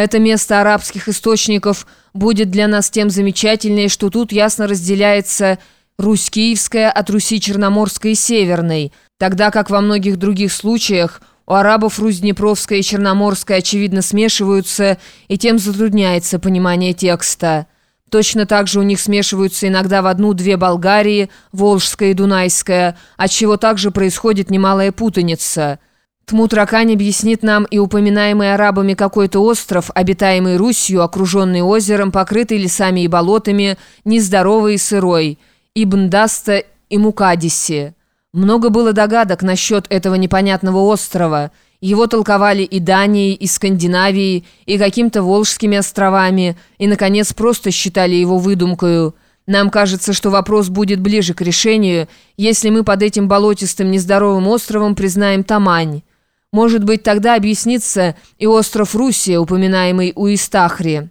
Это место арабских источников будет для нас тем замечательнее, что тут ясно разделяется Русь Киевская от Руси Черноморской и Северной, тогда как во многих других случаях у арабов Русь Днепровская и Черноморская очевидно смешиваются, и тем затрудняется понимание текста. Точно так же у них смешиваются иногда в одну-две Болгарии, Волжская и Дунайская, от чего также происходит немалая путаница – Тмутракань объяснит нам и упоминаемый арабами какой-то остров, обитаемый Русью, окруженный озером, покрытый лесами и болотами, нездоровый и сырой, Ибн Даста и Мукадиси. Много было догадок насчет этого непонятного острова. Его толковали и Данией, и Скандинавией, и каким-то Волжскими островами, и, наконец, просто считали его выдумкою. Нам кажется, что вопрос будет ближе к решению, если мы под этим болотистым нездоровым островом признаем Тамань. Может быть, тогда объяснится и остров Руссия, упоминаемый у Истахри.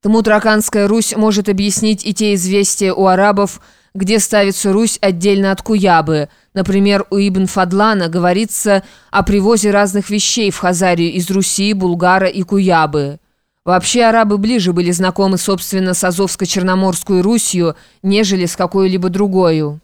Тамутраканская Русь может объяснить и те известия у арабов, где ставится Русь отдельно от Куябы. Например, у Ибн Фадлана говорится о привозе разных вещей в Хазарию из Руси, Булгара и Куябы. Вообще арабы ближе были знакомы, собственно, с Азовско-Черноморскую Русью, нежели с какой-либо другой.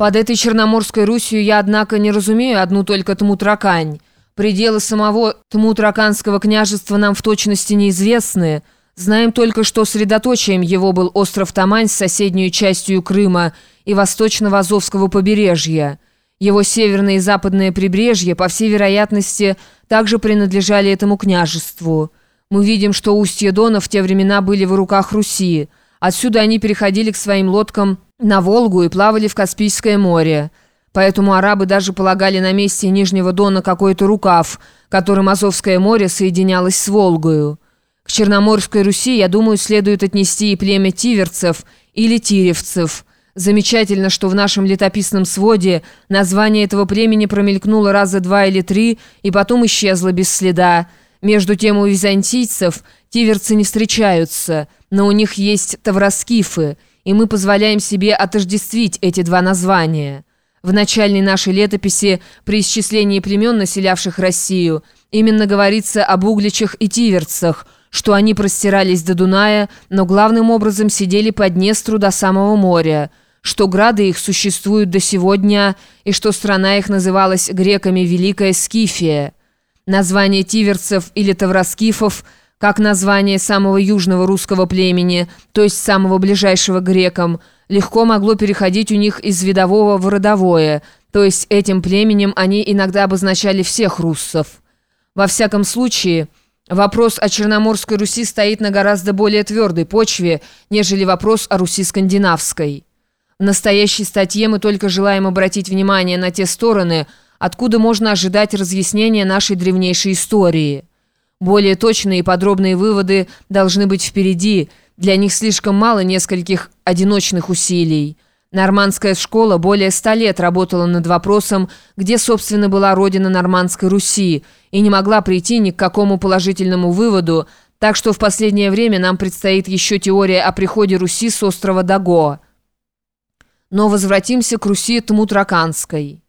Под этой Черноморской Русью я, однако, не разумею одну только Тмутракань. Пределы самого Тмутраканского княжества нам в точности неизвестны. Знаем только, что средоточием его был остров Тамань с соседней частью Крыма и восточного Азовского побережья. Его северное и западное прибрежье, по всей вероятности, также принадлежали этому княжеству. Мы видим, что устья Дона в те времена были в руках Руси. Отсюда они переходили к своим лодкам на Волгу и плавали в Каспийское море. Поэтому арабы даже полагали на месте Нижнего Дона какой-то рукав, которым Азовское море соединялось с Волгою. К Черноморской Руси, я думаю, следует отнести и племя тиверцев или тиревцев. Замечательно, что в нашем летописном своде название этого племени промелькнуло раза два или три и потом исчезло без следа. Между тем у византийцев тиверцы не встречаются, но у них есть тавроскифы, и мы позволяем себе отождествить эти два названия. В начальной нашей летописи при исчислении племен, населявших Россию, именно говорится об угличах и тиверцах, что они простирались до Дуная, но главным образом сидели по Днестру до самого моря, что грады их существуют до сегодня и что страна их называлась греками Великая Скифия. Название тиверцев или тавроскифов, как название самого южного русского племени, то есть самого ближайшего к грекам, легко могло переходить у них из видового в родовое, то есть этим племенем они иногда обозначали всех руссов. Во всяком случае, вопрос о Черноморской Руси стоит на гораздо более твердой почве, нежели вопрос о Руси скандинавской. В настоящей статье мы только желаем обратить внимание на те стороны – откуда можно ожидать разъяснения нашей древнейшей истории. Более точные и подробные выводы должны быть впереди, для них слишком мало нескольких одиночных усилий. Нормандская школа более ста лет работала над вопросом, где, собственно, была родина Нормандской Руси, и не могла прийти ни к какому положительному выводу, так что в последнее время нам предстоит еще теория о приходе Руси с острова Даго. Но возвратимся к Руси Тмутраканской.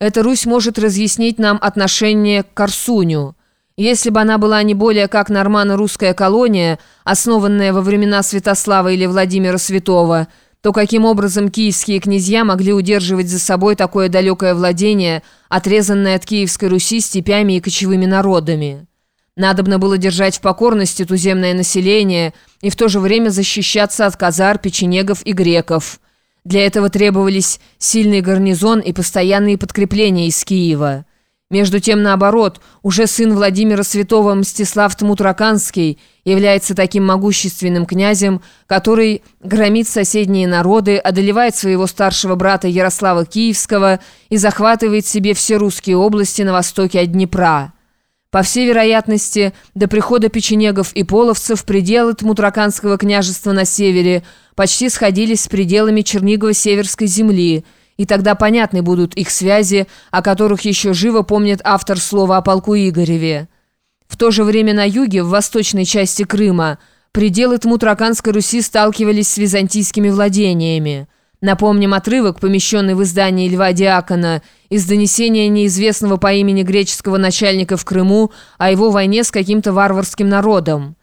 Эта Русь может разъяснить нам отношение к Корсуню. Если бы она была не более как нормано-русская колония, основанная во времена Святослава или Владимира Святого, то каким образом киевские князья могли удерживать за собой такое далекое владение, отрезанное от Киевской Руси степями и кочевыми народами? Надобно было держать в покорности туземное население и в то же время защищаться от казар, печенегов и греков – для этого требовались сильный гарнизон и постоянные подкрепления из Киева. Между тем, наоборот, уже сын Владимира Святого Мстислав Тмутраканский является таким могущественным князем, который громит соседние народы, одолевает своего старшего брата Ярослава Киевского и захватывает себе все русские области на востоке от Днепра. По всей вероятности, до прихода печенегов и половцев пределы Тмутраканского княжества на севере почти сходились с пределами Чернигово-Северской земли, и тогда понятны будут их связи, о которых еще живо помнит автор слова о полку Игореве. В то же время на юге, в восточной части Крыма, пределы Тмутраканской Руси сталкивались с византийскими владениями – Напомним отрывок, помещенный в издании Льва Диакона, из донесения неизвестного по имени греческого начальника в Крыму о его войне с каким-то варварским народом.